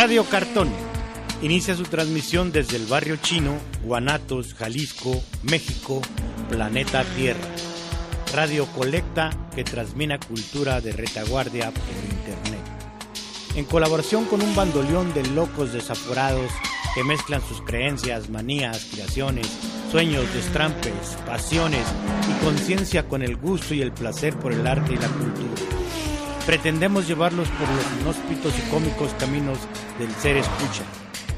Radio Cartón inicia su transmisión desde el barrio chino, Guanatos, Jalisco, México, planeta Tierra. Radio Colecta que transmina cultura de retaguardia por internet. En colaboración con un bandoleón de locos desaforados que mezclan sus creencias, manías, creaciones, sueños, destrampes, pasiones y conciencia con el gusto y el placer por el arte y la cultura. Pretendemos llevarlos por los inhóspitos y cómicos caminos del ser escucha,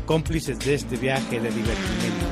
cómplices de este viaje de divertimento.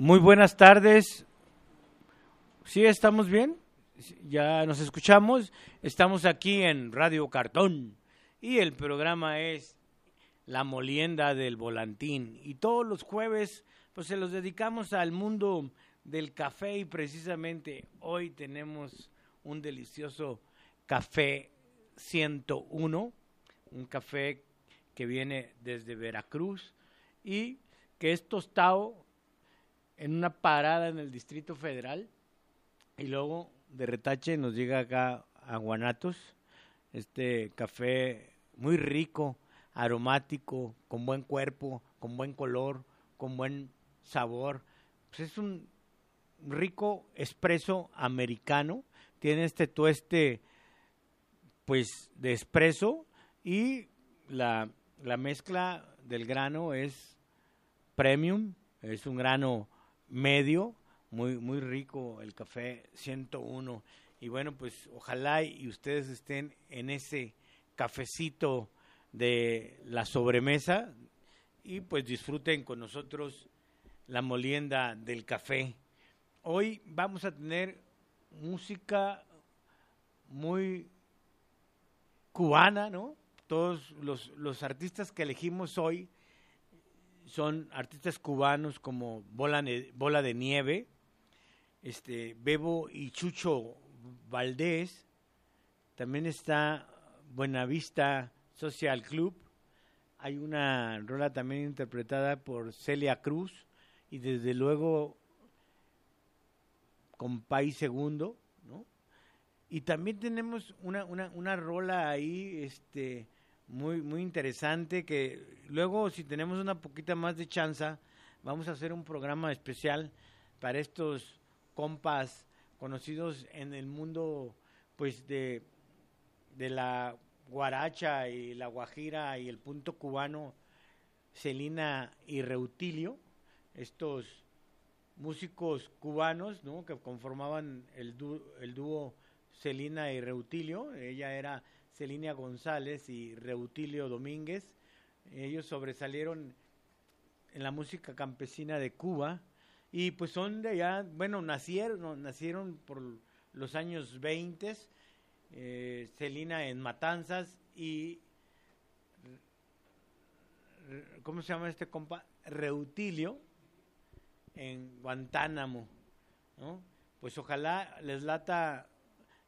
Muy buenas tardes. ¿Sí estamos bien? Ya nos escuchamos. Estamos aquí en Radio Cartón y el programa es La Molienda del Volantín. Y todos los jueves pues se los dedicamos al mundo del café y precisamente hoy tenemos un delicioso café 101, un café que viene desde Veracruz y que es tostado en una parada en el Distrito Federal y luego de retache nos llega acá a Guanatos, este café muy rico, aromático, con buen cuerpo, con buen color, con buen sabor. Pues es un rico espresso americano, tiene este tueste pues de espresso y la, la mezcla del grano es premium, es un grano medio, muy, muy rico el café 101. Y bueno, pues ojalá y ustedes estén en ese cafecito de la sobremesa y pues disfruten con nosotros la molienda del café. Hoy vamos a tener música muy cubana, ¿no? Todos los, los artistas que elegimos hoy son artistas cubanos como Bola, Bola de Nieve, este, Bebo y Chucho Valdés, también está Buenavista Social Club, hay una rola también interpretada por Celia Cruz y desde luego con País Segundo, ¿no? Y también tenemos una, una, una rola ahí, este, muy, muy interesante que luego si tenemos una poquita más de chanza, vamos a hacer un programa especial para estos compas conocidos en el mundo pues de, de la guaracha y la guajira y el punto cubano, Celina y Reutilio, estos músicos cubanos ¿no? que conformaban el, el dúo Celina y Reutilio, ella era Celina González y Reutilio Domínguez. Ellos sobresalieron en la música campesina de Cuba y pues son de allá, bueno, nacieron, nacieron por los años 20, eh, Celina en Matanzas y, ¿cómo se llama este compa? Reutilio en Guantánamo, ¿no? Pues ojalá les lata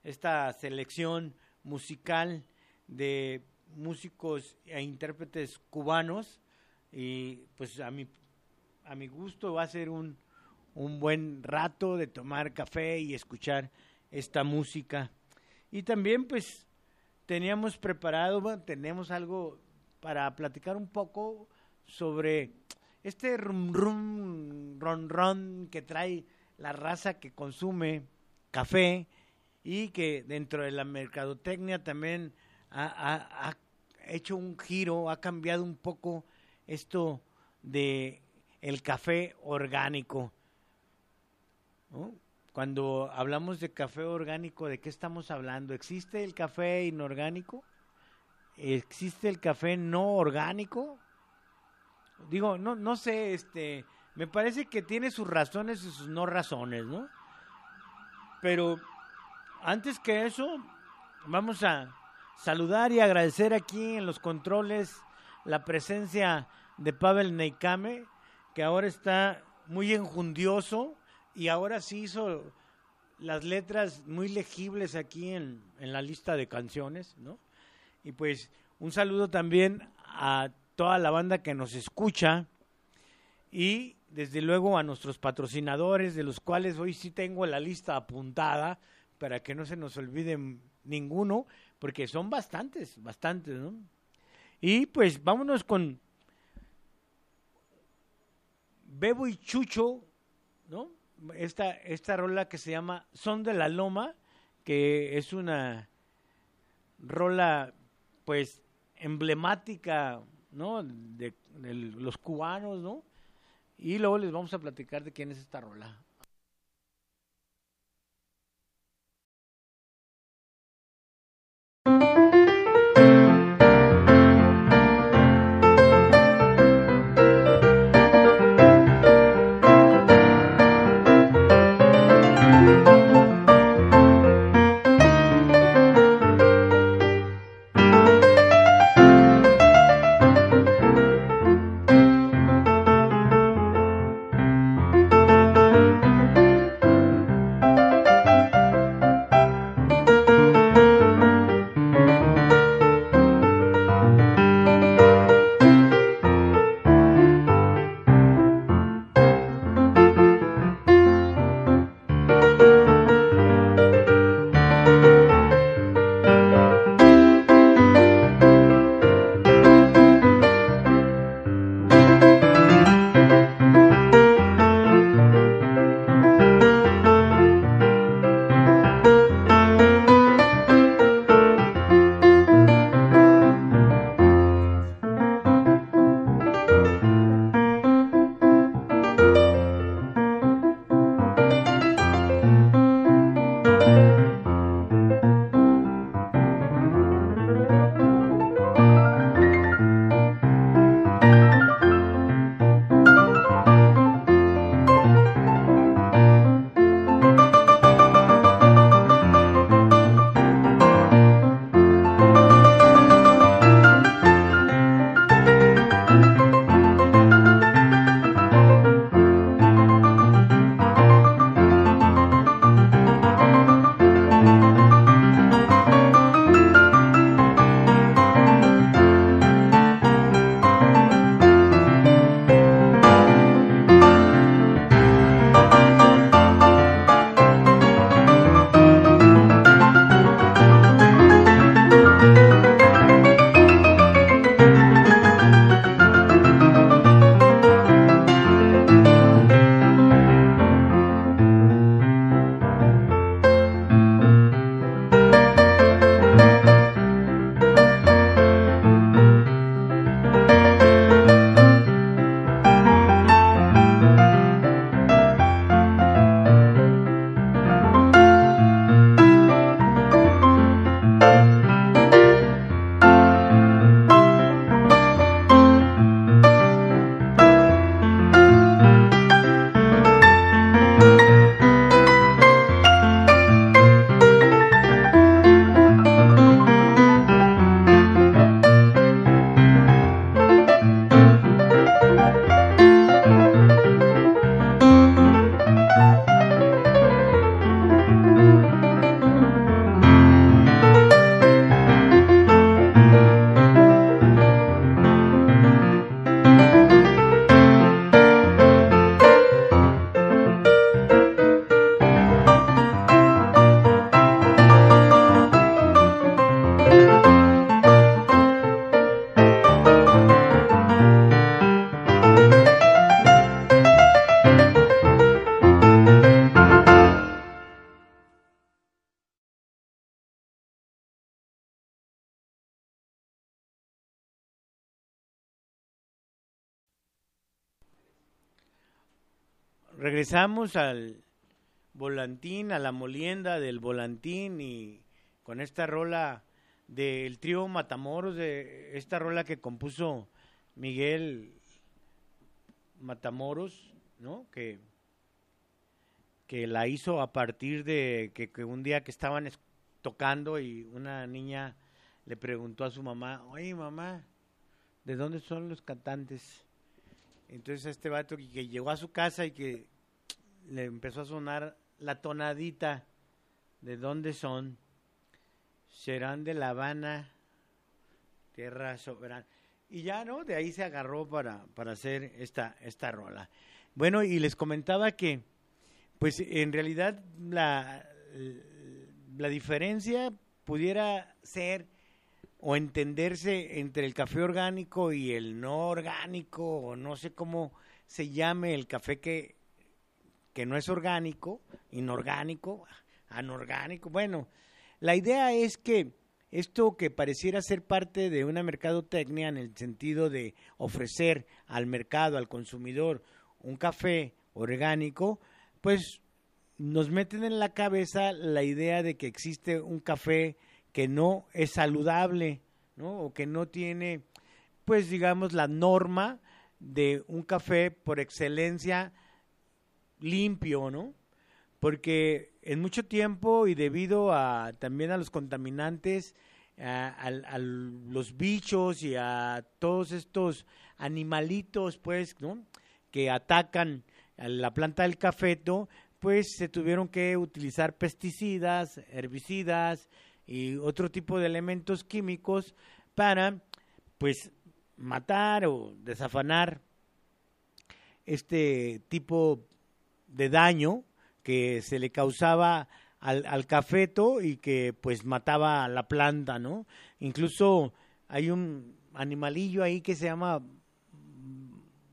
esta selección musical de músicos e intérpretes cubanos y pues a mi, a mi gusto va a ser un, un buen rato de tomar café y escuchar esta música. Y también pues teníamos preparado, tenemos algo para platicar un poco sobre este rum rum ron ron que trae la raza que consume café y que dentro de la mercadotecnia también ha, hecho un giro, ha cambiado un poco esto de el café orgánico. cuando hablamos de café orgánico, ¿de qué estamos hablando? ¿Existe el café inorgánico? ¿Existe el café no orgánico? Digo, no, no sé, este, me parece que tiene sus razones y sus no razones, ¿no? Pero antes que eso, vamos a saludar y agradecer aquí en los controles la presencia de Pavel Neikame, que ahora está muy enjundioso y ahora sí hizo las letras muy legibles aquí en, en la lista de canciones, ¿no? Y pues un saludo también a toda la banda que nos escucha y desde luego a nuestros patrocinadores, de los cuales hoy sí tengo la lista apuntada para que no se nos olvide ninguno, porque son bastantes, bastantes, ¿no? Y pues vámonos con Bebo y Chucho, ¿no? Esta, esta rola que se llama Son de la Loma, que es una rola pues emblemática, ¿no? De, de los cubanos, ¿no? Y luego les vamos a platicar de quién es esta rola. Regresamos al volantín, a la molienda del volantín y con esta rola del trío Matamoros, de esta rola que compuso Miguel Matamoros, ¿no? Que, que la hizo a partir de que, un día que estaban tocando y una niña le preguntó a su mamá, oye mamá, ¿de dónde son los cantantes? Entonces este vato que llegó a su casa y que le empezó a sonar la tonadita, ¿de dónde son? Serán de La Habana, tierra soberana. Y ya, ¿no? De ahí se agarró para, para hacer esta, esta rola. Bueno, y les comentaba que, pues en realidad la, la diferencia pudiera ser o entenderse entre el café orgánico y el no orgánico, o no sé cómo se llame el café que, que no es orgánico, inorgánico, anorgánico. Bueno, la idea es que esto que pareciera ser parte de una mercadotecnia en el sentido de ofrecer al mercado, al consumidor, un café orgánico, pues nos meten en la cabeza la idea de que existe un café que no es saludable, ¿no? O que no tiene, pues digamos, la norma de un café por excelencia limpio, ¿no? Porque en mucho tiempo y debido a también a los contaminantes, a, los bichos y a todos estos animalitos, pues, ¿no? Que atacan a la planta del cafeto, pues se tuvieron que utilizar pesticidas, herbicidas, y otro tipo de elementos químicos para pues matar o desafanar este tipo de daño que se le causaba al, al, cafeto y que pues mataba a la planta, ¿no? Incluso hay un animalillo ahí que se llama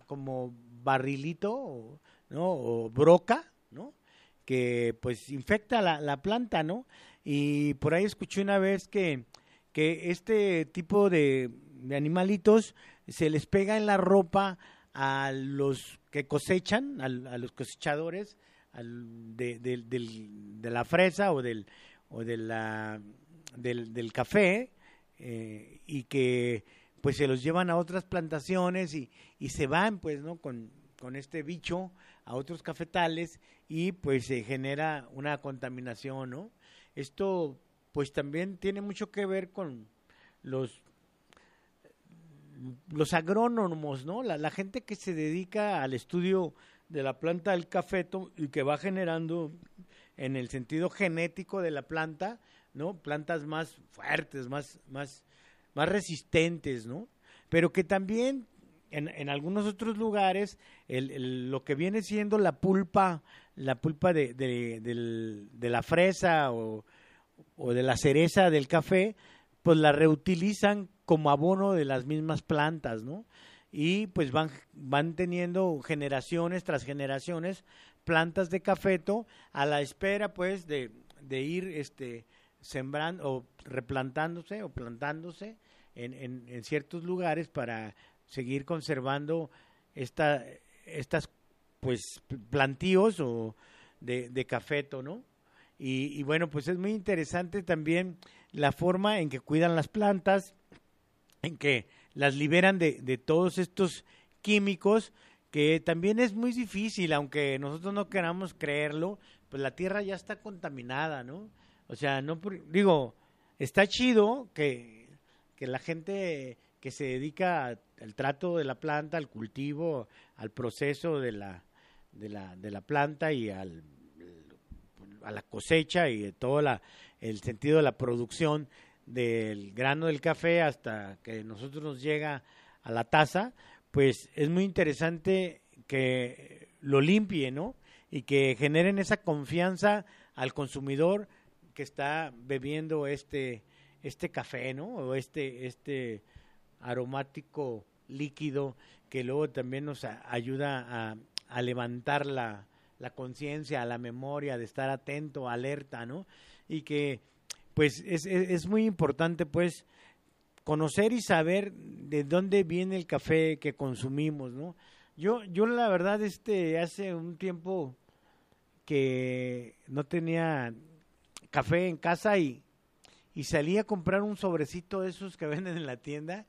como barrilito, ¿no? O broca, ¿no? Que pues infecta la, la planta, ¿no? Y por ahí escuché una vez que, que este tipo de, animalitos se les pega en la ropa a los que cosechan, a, los cosechadores de, de, la fresa o del, o de la, del, café eh, y que pues se los llevan a otras plantaciones y, y se van pues no con este bicho a otros cafetales y pues se genera una contaminación, ¿no? Esto pues también tiene mucho que ver con los los agrónomos, ¿no? La, gente que se dedica al estudio de la planta del cafeto y que va generando en el sentido genético de la planta, ¿no? Plantas más fuertes, más, más, más resistentes, ¿no? Pero que también en, en algunos otros lugares el, lo que viene siendo la pulpa la pulpa de, de, la fresa o, de la cereza del café, pues la reutilizan como abono de las mismas plantas, ¿no? Y pues van, van teniendo generaciones tras generaciones plantas de cafeto a la espera pues de, de ir este sembrando o replantándose o plantándose en, en, ciertos lugares para seguir conservando esta, estas pues plantíos o de, de cafeto, ¿no? Y, bueno, pues es muy interesante también la forma en que cuidan las plantas, en que las liberan de, de todos estos químicos, que también es muy difícil, aunque nosotros no queramos creerlo, pues la tierra ya está contaminada, ¿no? O sea, no digo, está chido que, que la gente que se dedica al trato de la planta, al cultivo, al proceso de la, de la, de la planta y al, a la cosecha y de todo la, el sentido de la producción del grano del café hasta que nosotros nos llega a la taza, pues es muy interesante que lo limpie, ¿no? Y que generen esa confianza al consumidor que está bebiendo este este café, ¿no? O este este aromático líquido que luego también nos ayuda a, a levantar la, la conciencia, la memoria, de estar atento, alerta, ¿no? Y que, pues, es, es, muy importante, pues, conocer y saber de dónde viene el café que consumimos, ¿no? Yo, yo la verdad, este, hace un tiempo que no tenía café en casa y, y salí a comprar un sobrecito de esos que venden en la tienda.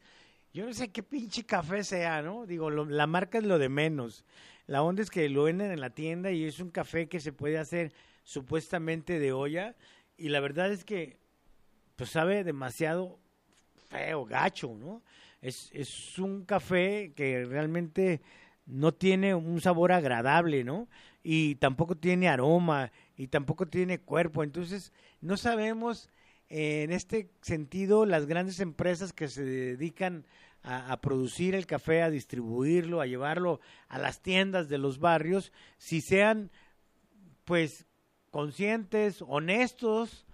Yo no sé qué pinche café sea, ¿no? Digo, la marca es lo de menos. La onda es que lo venden en la tienda y es un café que se puede hacer supuestamente de olla. Y la verdad es que, pues sabe demasiado feo, gacho, ¿no? Es, es un café que realmente no tiene un sabor agradable, ¿no? Y tampoco tiene aroma y tampoco tiene cuerpo. Entonces, no sabemos en este sentido las grandes empresas que se dedican a, producir el café, a distribuirlo, a llevarlo a las tiendas de los barrios, si sean pues conscientes, honestos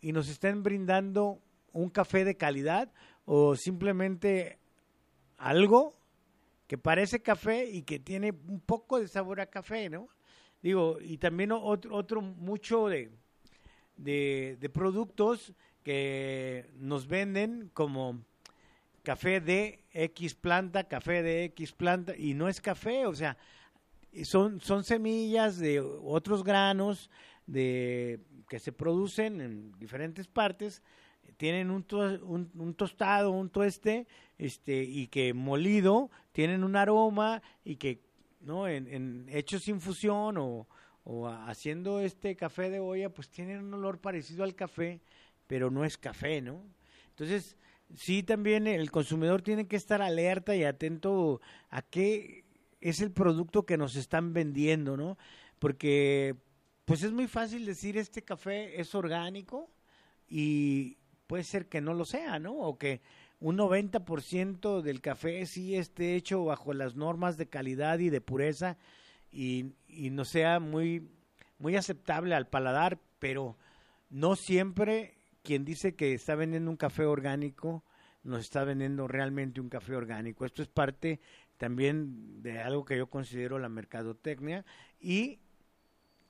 y nos estén brindando un café de calidad o simplemente algo que parece café y que tiene un poco de sabor a café, ¿no? Digo, y también otro mucho de, de, de productos que nos venden como café de X planta, café de X planta, y no es café, o sea, son, son semillas de otros granos de, que se producen en diferentes partes, tienen un, un, un, tostado, un tueste, este, y que molido tienen un aroma y que no en, en hechos infusión o, o haciendo este café de olla, pues tienen un olor parecido al café, pero no es café, ¿no? Entonces, sí también el consumidor tiene que estar alerta y atento a qué es el producto que nos están vendiendo, ¿no? Porque pues es muy fácil decir este café es orgánico y puede ser que no lo sea, ¿no? O que un 90% del café sí esté hecho bajo las normas de calidad y de pureza y, y no sea muy, muy aceptable al paladar, pero no siempre quien dice que está vendiendo un café orgánico nos está vendiendo realmente un café orgánico. Esto es parte también de algo que yo considero la mercadotecnia y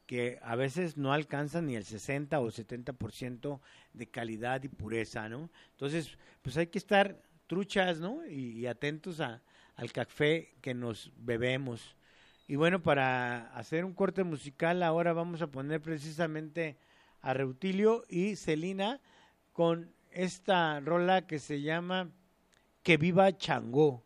que a veces no alcanza ni el 60 o 70% de calidad y pureza, ¿no? Entonces, pues hay que estar truchas, ¿no? Y, y atentos a, al café que nos bebemos. Y bueno, para hacer un corte musical, ahora vamos a poner precisamente a Reutilio y Celina con esta rola que se llama Que viva Changó.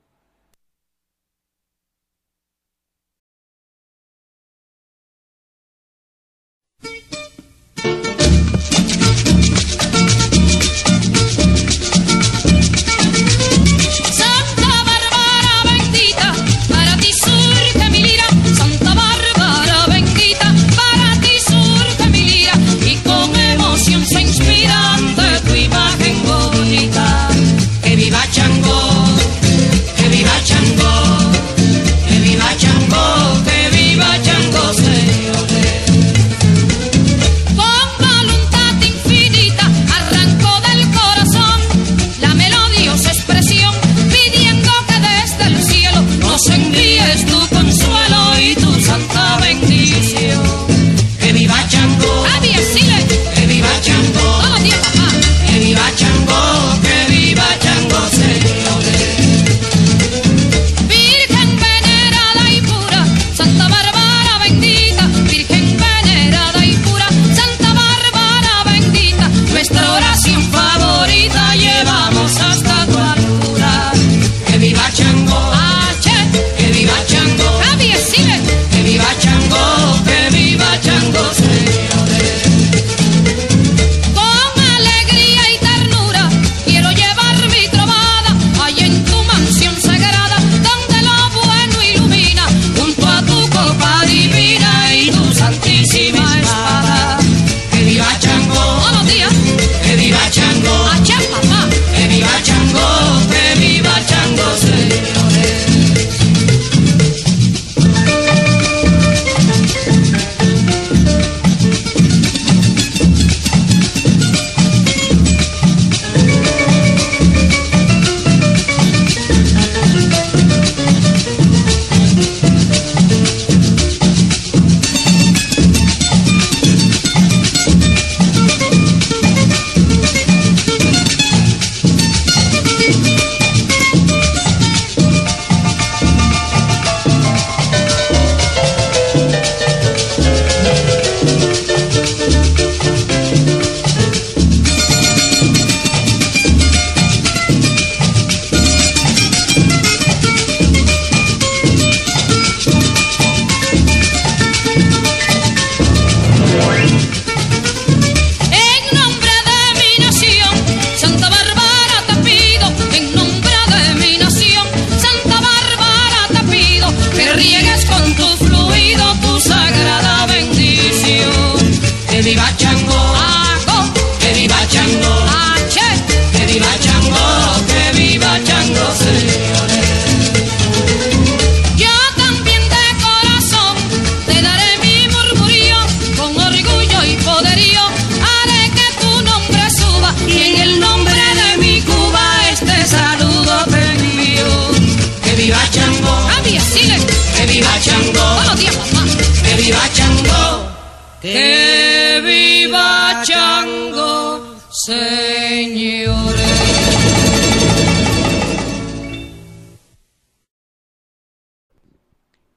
Que viva Chango, señores.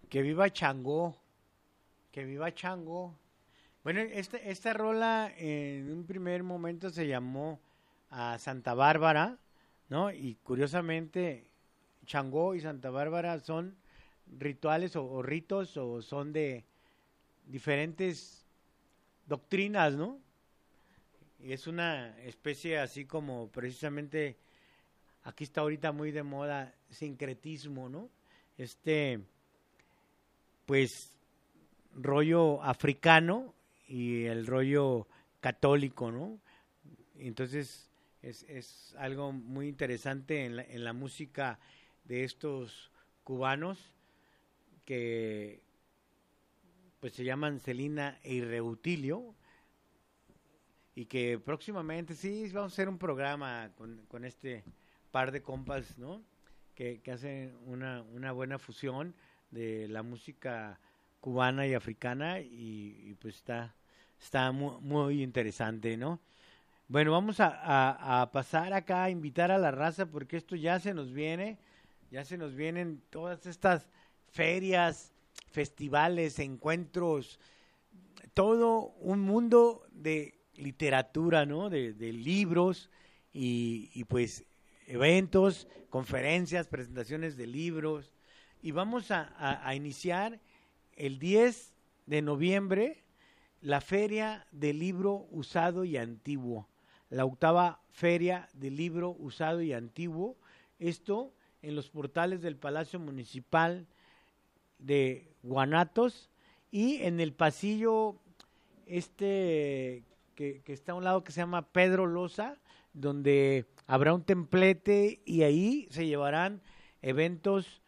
Que viva Chango. Que viva Chango. Bueno, esta, esta rola eh, en un primer momento se llamó a Santa Bárbara, ¿no? Y curiosamente, Changó y Santa Bárbara son rituales o ritos o son de diferentes doctrinas, ¿no? Es una especie así como precisamente, aquí está ahorita muy de moda, sincretismo, ¿no? Este, pues, rollo africano y el rollo católico, ¿no? Entonces, es, es algo muy interesante en la, en la música de estos cubanos que pues se llaman Celina e Irreutilio y que próximamente sí vamos a hacer un programa con, con este par de compas, ¿no? Que, que hacen una, una buena fusión de la música cubana y africana y, pues está, está muy, muy, interesante, ¿no? Bueno, vamos a, a, pasar acá a invitar a la raza porque esto ya se nos viene, ya se nos vienen todas estas ferias, festivales, encuentros, todo un mundo de literatura, ¿no? De, libros y, pues eventos, conferencias, presentaciones de libros. Y vamos a, a, a iniciar el 10 de noviembre la Feria del Libro Usado y Antiguo, la octava Feria del Libro Usado y Antiguo. Esto en los portales del Palacio Municipal de Guanatos y en el pasillo este que, está a un lado que se llama Pedro Loza, donde habrá un templete y ahí se llevarán eventos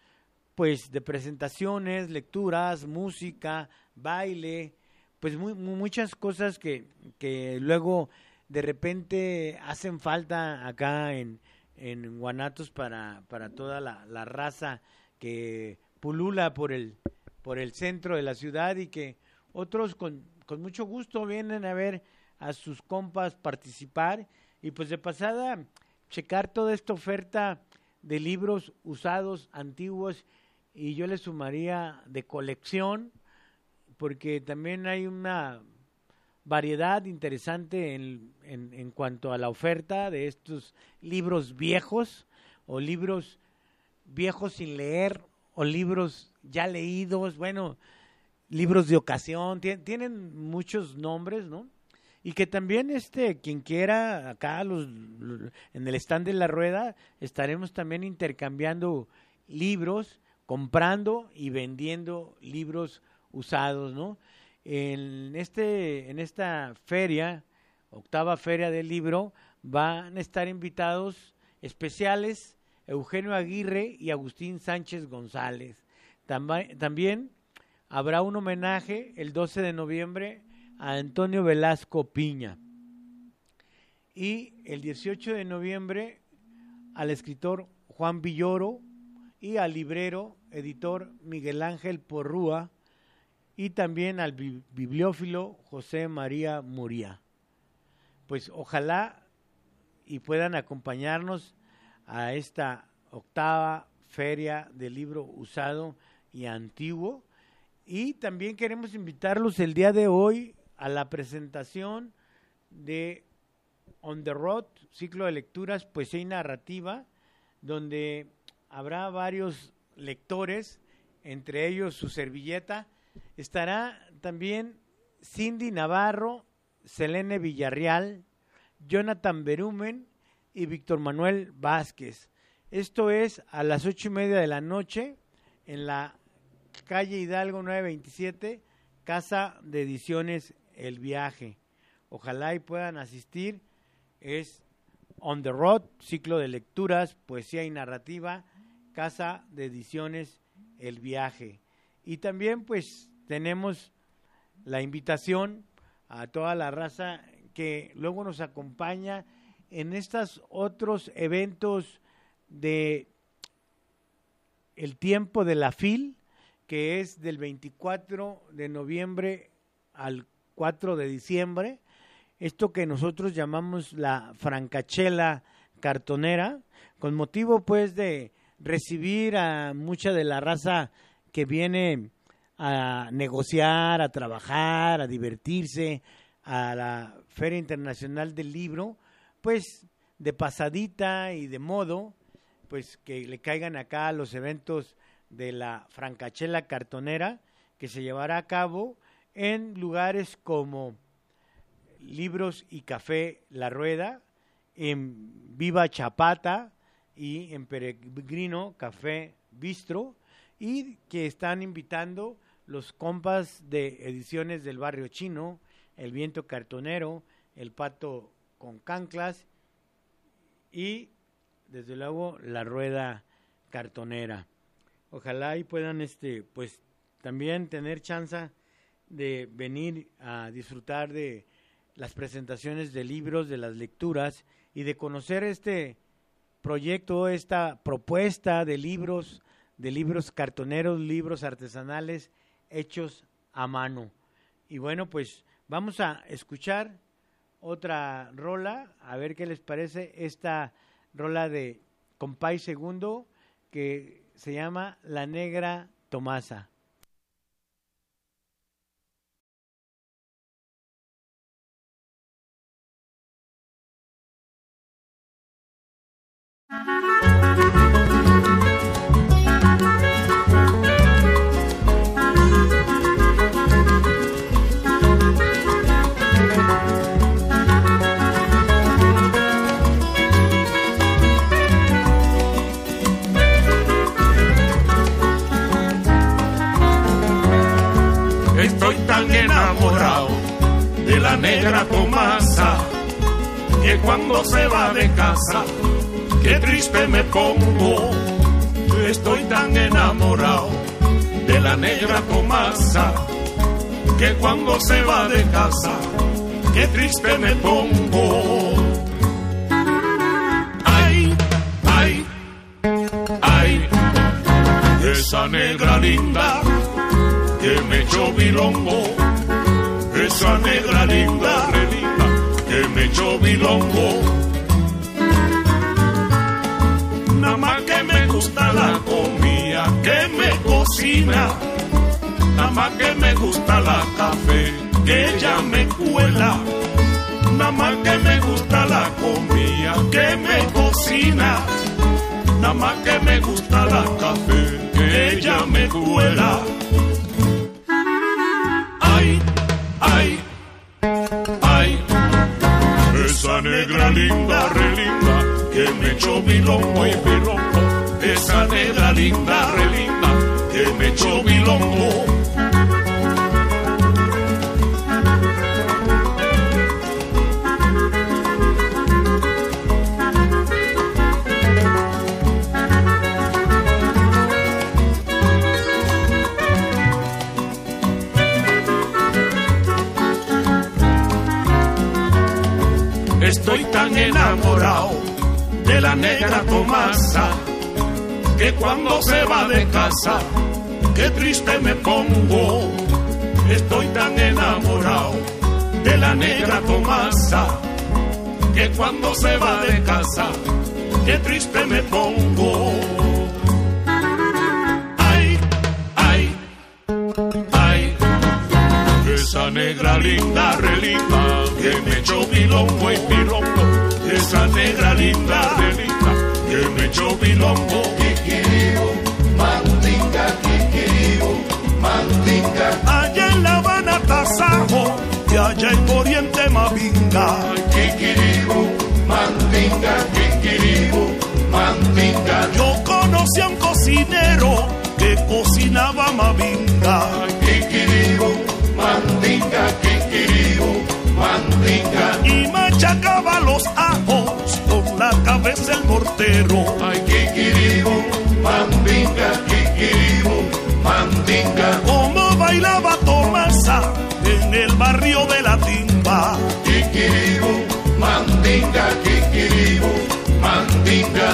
pues de presentaciones, lecturas, música, baile, pues muy, muchas cosas que, que luego de repente hacen falta acá en, en Guanatos para, para toda la, la raza que pulula por el, por el centro de la ciudad y que otros con, con mucho gusto vienen a ver a sus compas participar y pues de pasada checar toda esta oferta de libros usados, antiguos y yo le sumaría de colección porque también hay una variedad interesante en, en, en cuanto a la oferta de estos libros viejos o libros viejos sin leer o libros ya leídos, bueno, libros de ocasión, tienen muchos nombres, ¿no? Y que también este quien quiera acá los, en el stand de la rueda estaremos también intercambiando libros, comprando y vendiendo libros usados, ¿no? En este en esta feria, octava feria del libro, van a estar invitados especiales Eugenio Aguirre y Agustín Sánchez González. También habrá un homenaje el 12 de noviembre a Antonio Velasco Piña. Y el 18 de noviembre al escritor Juan Villoro y al librero, editor Miguel Ángel Porrúa y también al bibliófilo José María Muría. Pues ojalá y puedan acompañarnos a esta octava feria del libro usado y antiguo. Y también queremos invitarlos el día de hoy a la presentación de On the Road, ciclo de lecturas, poesía y narrativa, donde habrá varios lectores, entre ellos su servilleta. Estará también Cindy Navarro, Selene Villarreal, Jonathan Berumen y Víctor Manuel Vázquez. Esto es a las ocho y media de la noche en la calle Hidalgo 927, Casa de Ediciones El Viaje. Ojalá y puedan asistir. Es On the Road, ciclo de lecturas, poesía y narrativa, Casa de Ediciones El Viaje. Y también pues tenemos la invitación a toda la raza que luego nos acompaña en estos otros eventos de el tiempo de la FIL, que es del 24 de noviembre al 4 de diciembre, esto que nosotros llamamos la francachela cartonera, con motivo pues de recibir a mucha de la raza que viene a negociar, a trabajar, a divertirse a la Feria Internacional del Libro, pues de pasadita y de modo, pues que le caigan acá los eventos de la Francachela Cartonera que se llevará a cabo en lugares como Libros y Café La Rueda, en Viva Chapata y en Peregrino Café Bistro y que están invitando los compas de ediciones del barrio chino, el viento cartonero, el pato con canclas y desde luego la rueda cartonera. Ojalá y puedan este pues también tener chance de venir a disfrutar de las presentaciones de libros, de las lecturas y de conocer este proyecto, esta propuesta de libros, de libros cartoneros, libros artesanales hechos a mano. Y bueno, pues vamos a escuchar otra rola, a ver qué les parece esta rola de Compay Segundo que se llama La Negra Tomasa. negra Tomasa que cuando se va de casa qué triste me pongo. Estoy tan enamorado de la negra Tomasa que cuando se va de casa, qué triste me pongo. Ay, ay, ay, esa negra linda que me echó bilongo, esa negra linda, linda que me echó bilongo. Nada más que me gusta la comida que me cocina, nada más que me gusta la café que ella me cuela, nada más que me gusta la comida que me cocina, nada más que me gusta la café que ella me cuela. Linda, re linda que me echó bilongo y bilongo, esa negra linda, re linda, que me echó bilongo. Enamorado de la negra Tomasa, que cuando se va de casa, qué triste me pongo. Estoy tan enamorado de la negra Tomasa, que cuando se va de casa, qué triste me pongo. Ay, ay, ay, esa negra linda, relinda, que me echó bilongo y pilongo esa negra linda, linda, que me echó bilongo. Kikiribu, mandinga, kikiribu, mandinga. Allá en La Habana, Tasajo, y allá en Oriente, Mavinga. Kikiribu, mandinga, kikiribu, mandinga. Yo conocí a un cocinero que cocinaba Mavinga. Kikiribu, mandinga, kikiribu, mandinga. Y machacaba los ajos con la cabeza el mortero. Ay, kikiribu, mandinga, kikiribu, mandinga. Como bailaba Tomasa en el barrio de la timba. Kikiribu, mandinga. Kikiribu, mandinga.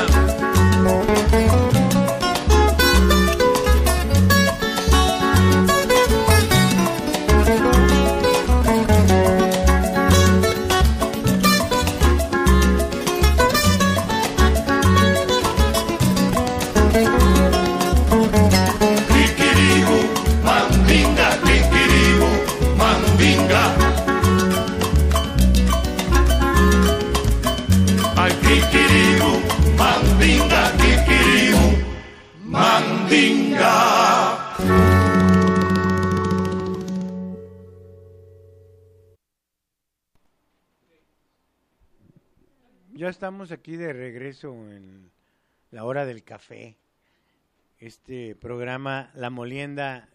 Aquí de regreso en la hora del café. Este programa La Molienda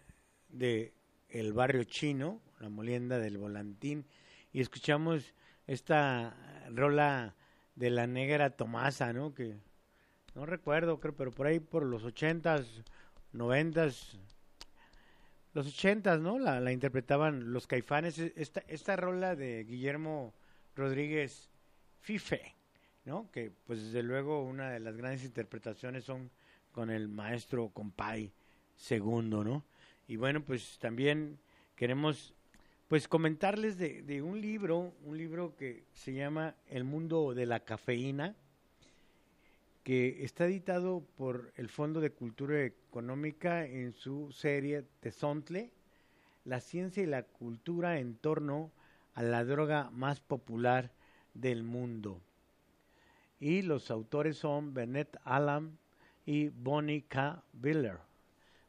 de el barrio chino, La Molienda del Volantín, y escuchamos esta rola de la negra Tomasa, ¿no? Que no recuerdo, creo, pero por ahí por los ochentas, noventas, los ochentas, ¿no? La, la interpretaban los caifanes. Esta, esta rola de Guillermo Rodríguez Fife, ¿no? Que pues desde luego una de las grandes interpretaciones son con el maestro Compay segundo, ¿no? Y bueno, pues también queremos pues comentarles de, de, un libro, un libro que se llama El mundo de la cafeína, que está editado por el Fondo de Cultura Económica en su serie Tezontle, la ciencia y la cultura en torno a la droga más popular del mundo. Y los autores son Bennett Allam y Bonnie K. Biller.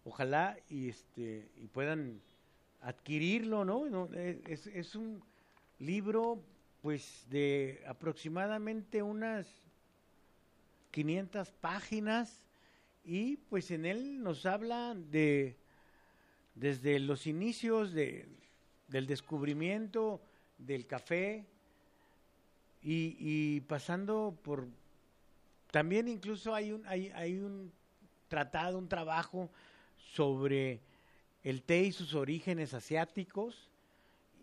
Ojalá y, este, y puedan adquirirlo, ¿no? no es, es, un libro, pues, de aproximadamente unas 500 páginas y, pues, en él nos habla de, desde los inicios de, del descubrimiento del café y, y pasando por, también incluso hay un, hay, hay un tratado, un trabajo sobre el té y sus orígenes asiáticos,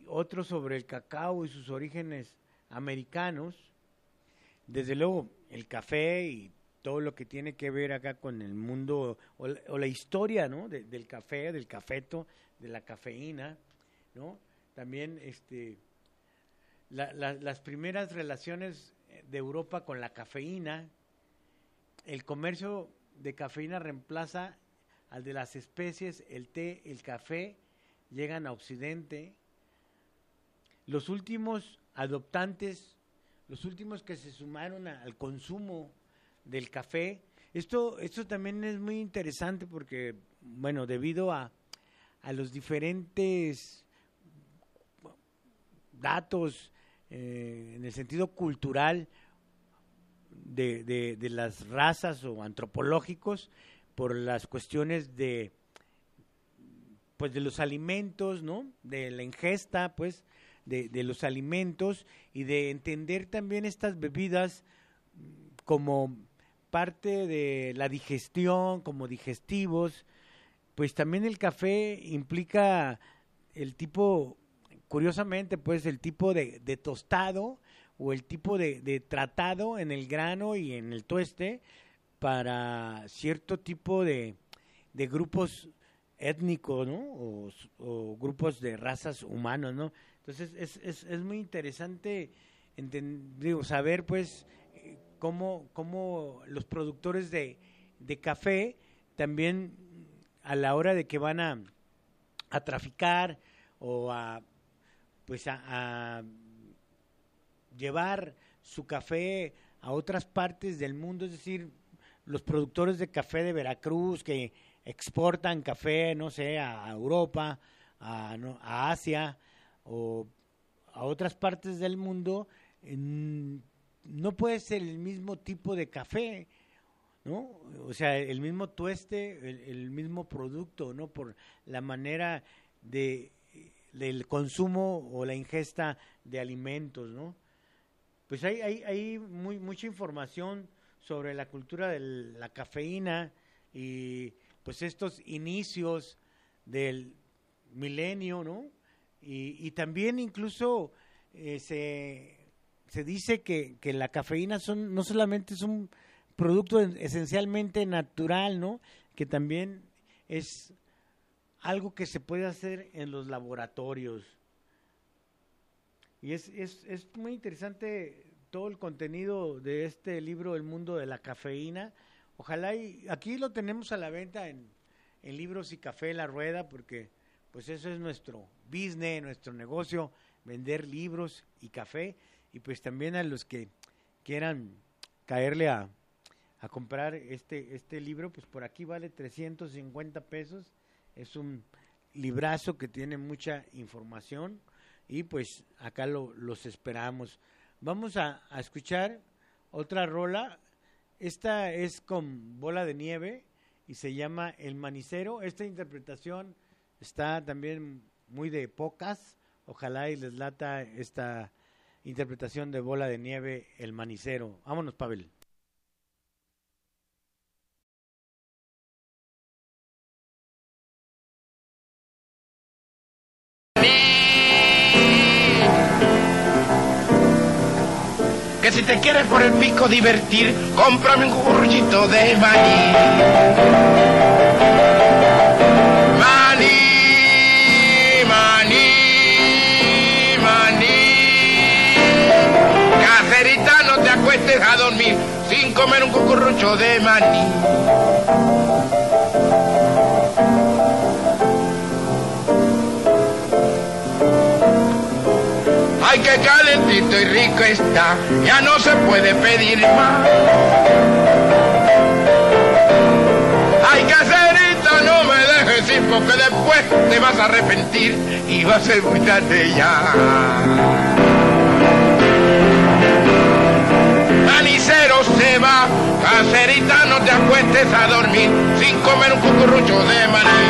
otro sobre el cacao y sus orígenes americanos, desde luego el café y todo lo que tiene que ver acá con el mundo o la, historia ¿no? De, del café, del cafeto, de la cafeína, ¿no? También este, la, la, las primeras relaciones de Europa con la cafeína, el comercio de cafeína reemplaza al de las especies, el té, el café, llegan a Occidente. Los últimos adoptantes, los últimos que se sumaron al consumo del café, esto, esto también es muy interesante porque, bueno, debido a, a los diferentes datos eh, en el sentido cultural de, de, de las razas o antropológicos, por las cuestiones de pues de los alimentos, ¿no? De la ingesta, pues, de, de, los alimentos y de entender también estas bebidas como parte de la digestión, como digestivos, pues también el café implica el tipo, curiosamente, pues el tipo de, de tostado o el tipo de, de, tratado en el grano y en el tueste, para cierto tipo de, de grupos étnicos, ¿no? O, grupos de razas humanos, ¿no? Entonces es, es, es muy interesante digo, saber, pues, cómo, cómo los productores de, de café también a la hora de que van a, a traficar o a, pues, a, llevar su café a otras partes del mundo, es decir, los productores de café de Veracruz que exportan café, no sé, a Europa, a, a Asia o a otras partes del mundo, no puede ser el mismo tipo de café, ¿no? O sea, el mismo tueste, el mismo producto, ¿no? Por la manera de del consumo o la ingesta de alimentos, ¿no? Pues hay, hay, hay muy, mucha información sobre la cultura de la cafeína y pues estos inicios del milenio, ¿no? Y, y también incluso eh, se, se dice que, que la cafeína son no solamente es un producto esencialmente natural, ¿no? Que también es algo que se puede hacer en los laboratorios. Y es, es, es muy interesante todo el contenido de este libro El mundo de la cafeína. Ojalá y aquí lo tenemos a la venta en, en libros y café la rueda porque pues eso es nuestro business, nuestro negocio, vender libros y café y pues también a los que quieran caerle a, a comprar este, este libro, pues por aquí vale 350 pesos. Es un librazo que tiene mucha información y pues acá lo, los esperamos. Vamos a, a escuchar otra rola. Esta es con bola de nieve y se llama El Manicero. Esta interpretación está también muy de pocas. Ojalá y les lata esta interpretación de bola de nieve, El Manicero. Vámonos, Pavel. Que si te quieres por el pico divertir, cómprame un cucuruchito de maní. Maní, maní, maní. Cacerita, no te acuestes a dormir sin comer un cucurucho de maní. Ay, qué y rico está, ya no se puede pedir más. Ay, caserita, no me dejes ir porque después te vas a arrepentir y va a ser ya. Manicero se va, caserita, no te acuestes a dormir sin comer un cucurrucho de maní.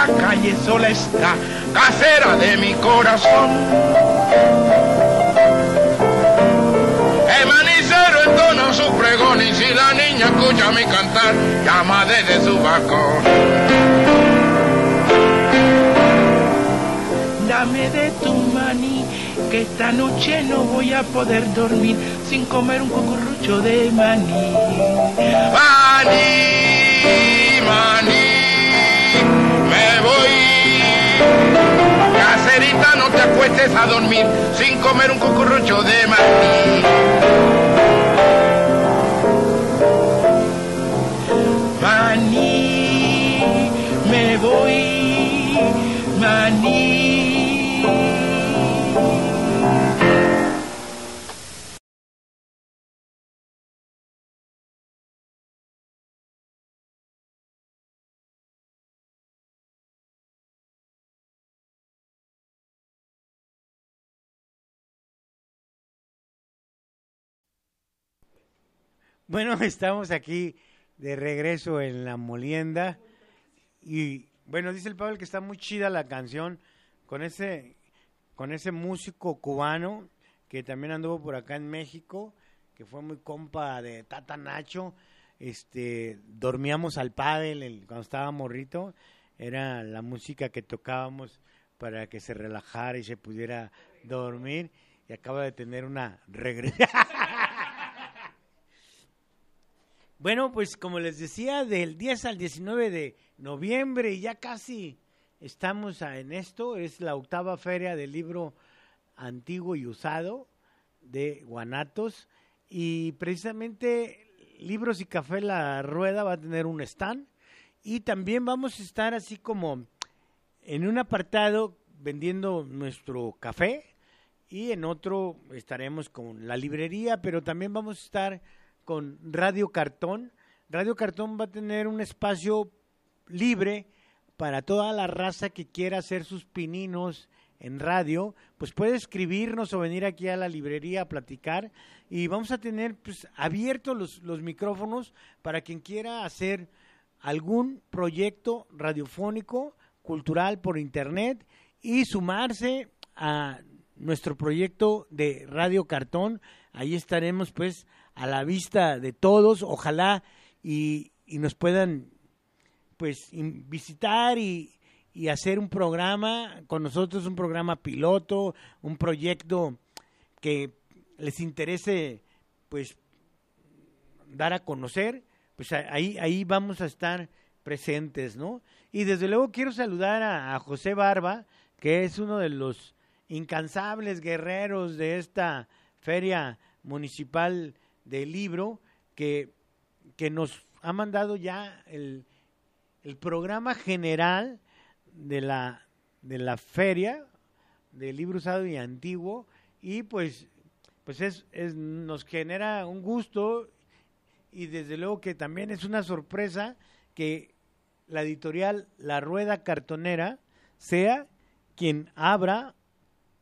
La calle sola está, casera de mi corazón. El manicero entona su pregón y si la niña escucha mi cantar, llama desde su balcón. Dame de tu maní, que esta noche no voy a poder dormir sin comer un cucurrucho de maní. Maní, maní No te acuestes a dormir sin comer un cucurrucho de. Maní, Bueno, estamos aquí de regreso en la molienda y bueno, dice el Pablo que está muy chida la canción con ese con ese músico cubano que también anduvo por acá en México, que fue muy compa de Tata Nacho. Este, dormíamos al pádel el- cuando estaba morrito, era la música que tocábamos para que se relajara y se pudiera dormir y acaba de tener una regresión. Bueno, pues como les decía, del 10 al 19 de noviembre, ya casi estamos en esto, es la octava feria del libro antiguo y usado de Guanatos, y precisamente Libros y Café La Rueda va a tener un stand, y también vamos a estar así como en un apartado vendiendo nuestro café, y en otro estaremos con la librería, pero también vamos a estar con Radio Cartón. Radio Cartón va a tener un espacio libre para toda la raza que quiera hacer sus pininos en radio, pues puede escribirnos o venir aquí a la librería a platicar y vamos a tener pues abiertos los, los micrófonos para quien quiera hacer algún proyecto radiofónico, cultural por internet y sumarse a nuestro proyecto de Radio Cartón. Ahí estaremos pues a la vista de todos, ojalá y, y nos puedan pues visitar y, y hacer un programa con nosotros, un programa piloto, un proyecto que les interese pues dar a conocer, pues ahí, ahí vamos a estar presentes, ¿no? Y desde luego quiero saludar a José Barba, que es uno de los incansables guerreros de esta feria municipal del libro, que, que nos ha mandado ya el, el programa general de la, de la feria del libro usado y antiguo. Y pues pues es, es, nos genera un gusto y desde luego que también es una sorpresa que la editorial La Rueda Cartonera sea quien abra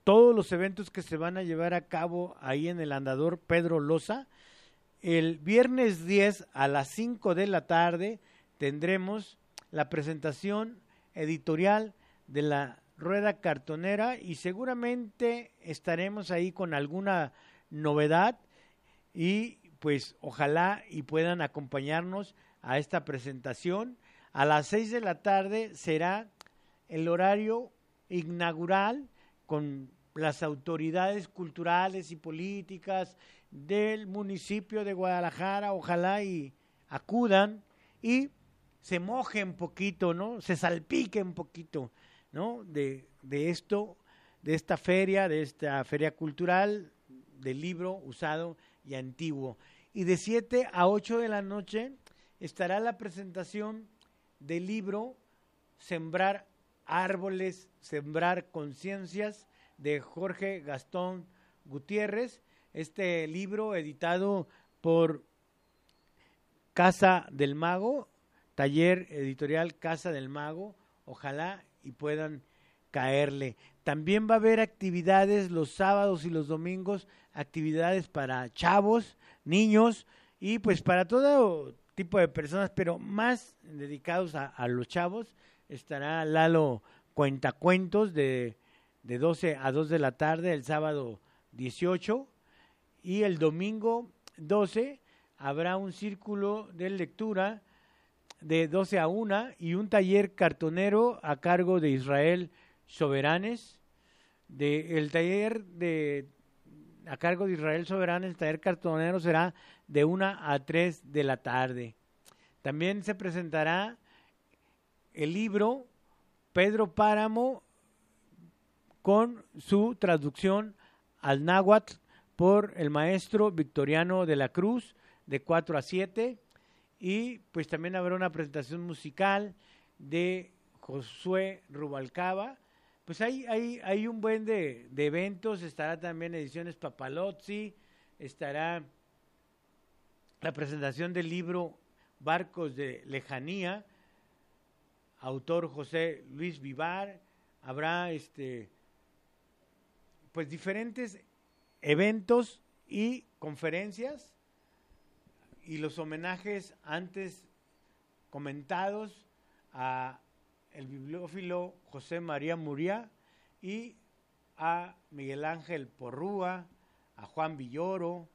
todos los eventos que se van a llevar a cabo ahí en el andador Pedro Loza. El viernes 10 a las 5 de la tarde tendremos la presentación editorial de la rueda cartonera y seguramente estaremos ahí con alguna novedad y pues ojalá y puedan acompañarnos a esta presentación. A las seis de la tarde será el horario inaugural con las autoridades culturales y políticas del municipio de Guadalajara, ojalá y acudan y se mojen poquito, ¿no? Se salpiquen poquito, ¿no? De, de esto, de esta feria, de esta feria cultural del libro usado y antiguo. Y de 7 a 8 de la noche estará la presentación del libro Sembrar árboles, sembrar conciencias de Jorge Gastón Gutiérrez. Este libro editado por Casa del Mago, taller editorial Casa del Mago. Ojalá y puedan caerle. También va a haber actividades los sábados y los domingos, actividades para chavos, niños y pues para todo tipo de personas, pero más dedicados a, los chavos. Estará Lalo Cuentacuentos de, de 12 a 2 de la tarde, el sábado 18 y el domingo 12 habrá un círculo de lectura de 12 a 1 y un taller cartonero a cargo de Israel Soberanes. De, el taller de a cargo de Israel Soberanes, el taller cartonero será de 1 a 3 de la tarde. También se presentará el libro Pedro Páramo con su traducción al náhuatl por el maestro Victoriano de la Cruz de 4 a 7 y pues también habrá una presentación musical de Josué Rubalcaba. Pues hay, hay, hay un buen de, de eventos, estará también Ediciones Papalozzi, estará la presentación del libro Barcos de Lejanía, autor José Luis Vivar, habrá este pues diferentes eventos y conferencias y los homenajes antes comentados a el bibliófilo José María Muría y a Miguel Ángel Porrúa, a Juan Villoro,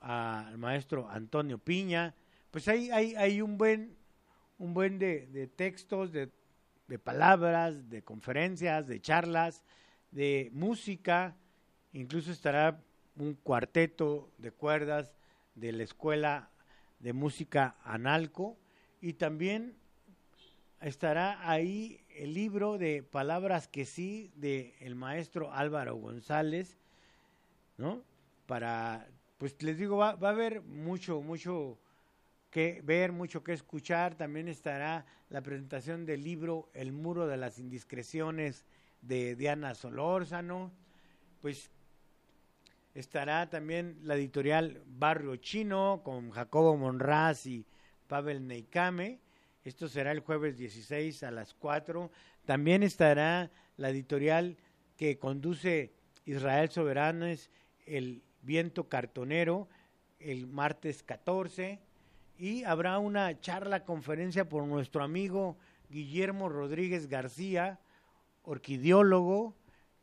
al maestro Antonio Piña. Pues hay, hay, hay un buen, un buen de, textos, de palabras, de conferencias, de charlas, de música, incluso estará un cuarteto de cuerdas de la Escuela de Música Analco y también estará ahí el libro de Palabras que sí de el maestro Álvaro González, ¿no? Para, pues les digo, va, va a haber mucho, mucho que ver, mucho que escuchar. También estará la presentación del libro El muro de las indiscreciones de Diana Solórzano. Pues Estará también la editorial Barrio Chino con Jacobo Monraz y Pavel Neikame. Esto será el jueves 16 a las 4. También estará la editorial que conduce Israel Soberanes, El Viento Cartonero, el martes 14. Y habrá una charla, conferencia por nuestro amigo Guillermo Rodríguez García, orquidiólogo,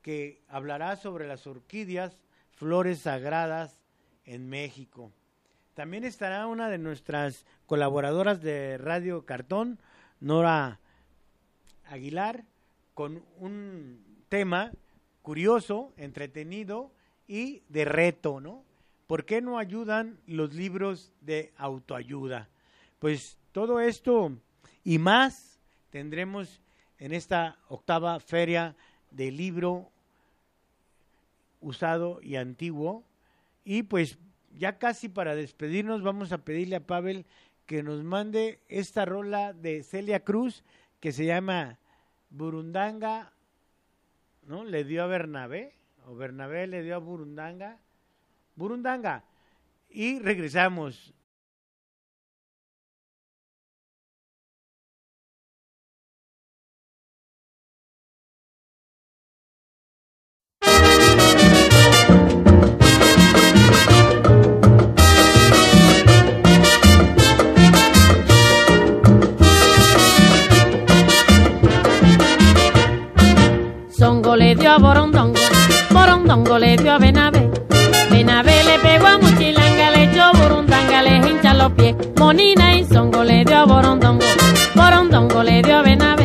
que hablará sobre las orquídeas Flores Sagradas en México. También estará una de nuestras colaboradoras de Radio Cartón, Nora Aguilar, con un tema curioso, entretenido y de reto, ¿no? ¿Por qué no ayudan los libros de autoayuda? Pues todo esto y más tendremos en esta octava feria del libro usado y antiguo. Y pues ya casi para despedirnos vamos a pedirle a Pavel que nos mande esta rola de Celia Cruz que se llama Burundanga, ¿no? Le dio a Bernabé, o Bernabé le dio a Burundanga. Burundanga. Y regresamos. A Borondongo, Borondongo le dio a Benavé. Benavé le pegó a Muchilanga, le echó Burundanga, le hincha los pies. Monina y Songo le dio a Borondongo, Borondongo le dio a. Benavé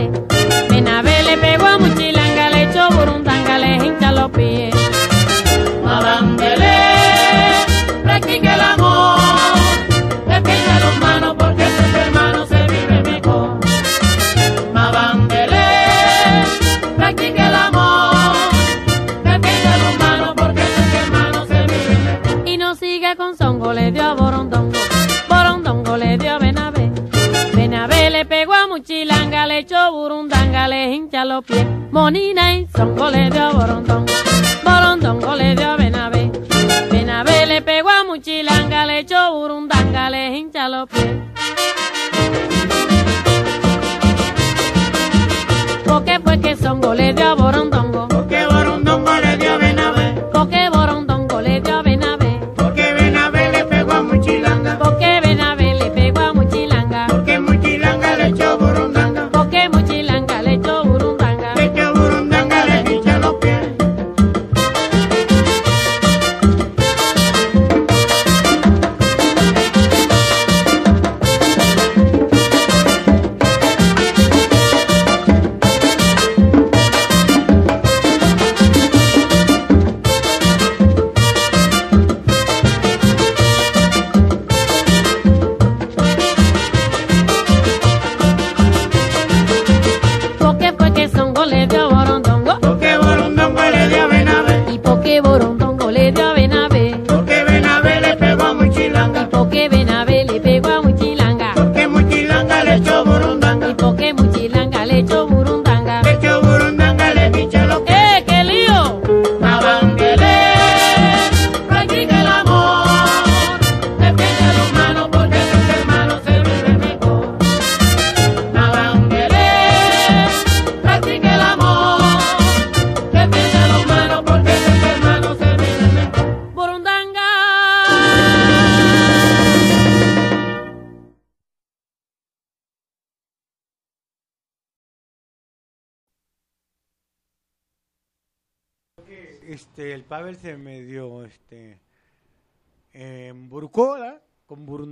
Echó Burundanga, le hincha los pies. Monina y Songo le dio a Borondongo, le dio Benavé. Benavé le pegó a Muchilanga, le echó Burundanga, le hincha los pies.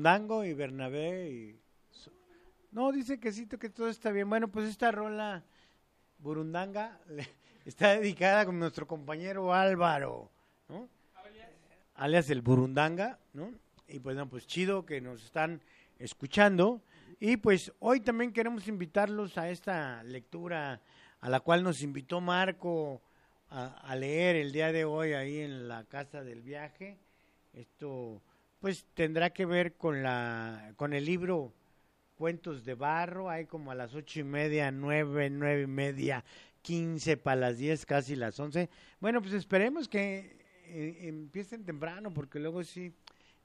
Burundango y Bernabé y... No, dice que sí, que todo está bien. Bueno, pues esta rola Burundanga está dedicada con nuestro compañero Álvaro, ¿no? Alias el Burundanga, ¿no? Y pues, no, pues chido que nos están escuchando. Y pues hoy también queremos invitarlos a esta lectura a la cual nos invitó Marco a, a leer el día de hoy ahí en la casa del viaje. Esto pues tendrá que ver con la con el libro Cuentos de Barro, hay como a las ocho y media, nueve, nueve y media, quince para las diez, casi las once. Bueno, pues esperemos que eh, empiecen temprano, porque luego sí,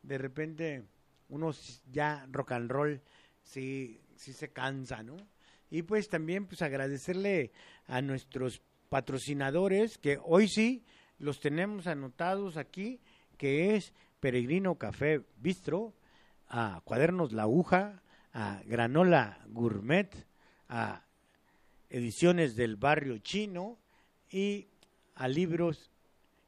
de repente uno ya rock and roll sí, sí se cansa, ¿no? Y pues también pues agradecerle a nuestros patrocinadores, que hoy sí los tenemos anotados aquí, que es Peregrino Café Bistro, a Cuadernos La Aguja, a Granola Gourmet, a Ediciones del Barrio Chino y a Libros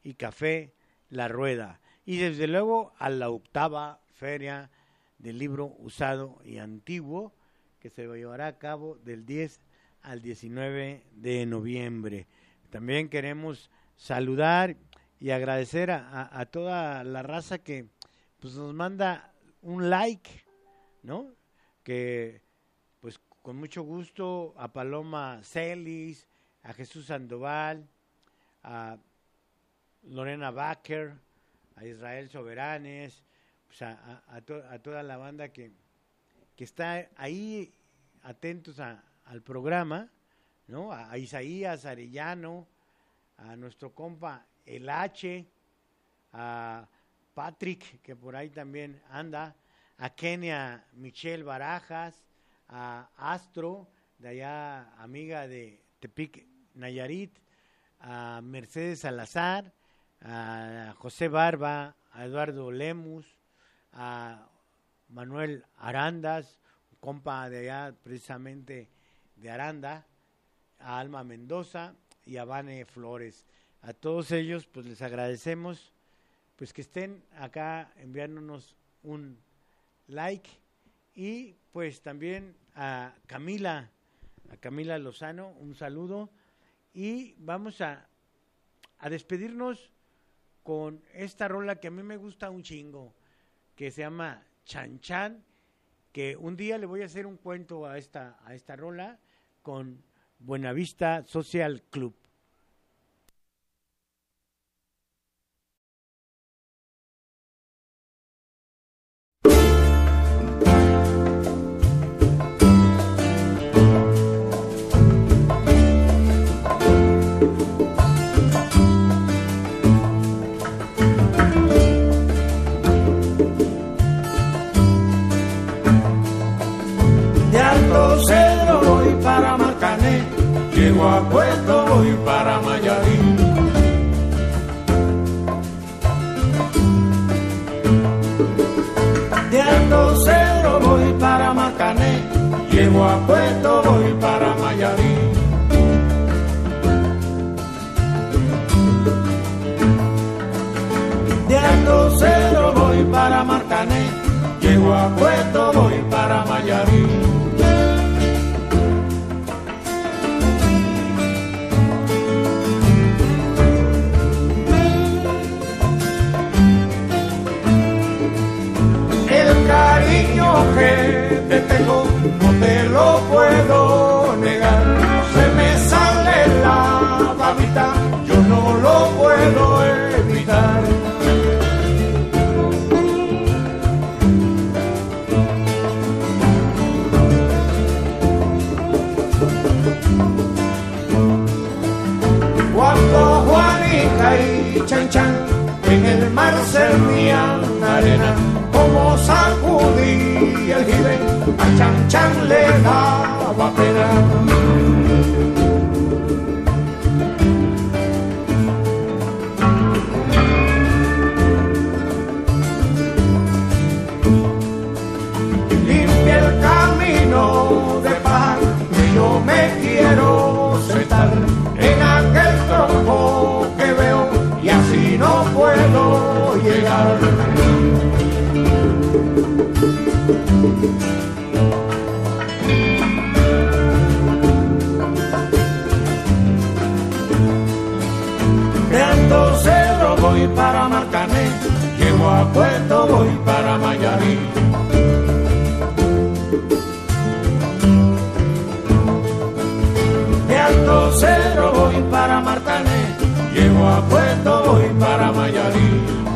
y Café La Rueda. Y desde luego a la octava feria del libro usado y antiguo que se llevará a cabo del 10 al 19 de noviembre. También queremos saludar y agradecer a, a- toda la raza que pues nos manda un like, ¿no? Que pues con mucho gusto a Paloma Celis, a Jesús Sandoval, a Lorena Baker, a Israel Soberanes, pues a, a- a to- a toda la banda que, que está ahí atentos al programa, ¿no? A Isaías Arellano, a nuestro compa El H, a Patrick, que por ahí también anda, a Kenia Michelle Barajas, a Astro, de allá amiga de Tepic Nayarit, a Mercedes Salazar, a José Barba, a Eduardo Lemus, a Manuel Arandas, compa de allá precisamente de Aranda, a Alma Mendoza y a Vane Flores. A todos ellos pues les agradecemos pues que estén acá enviándonos un like y pues también a Camila, a Camila Lozano, un saludo y vamos a, a despedirnos con esta rola que a mí me gusta un chingo, que se llama Chan Chan, que un día le voy a hacer un cuento a esta, a esta rola con Buenavista Social Club. Para Marcané, llego a Puerto voy para Mayarín. El cariño que te tengo no te lo puedo en el mar servían arena, como sacudí el jibe, a Chan Chan le daba pena. limpia el camino de paz yo me quiero sentar en aquel tronco que veo y así no puedo voy para Marcané, llego a Puerto voy para Mayarí. De Alto Cerro voy para Marcané, llego a Puerto voy para Mayarí.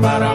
Para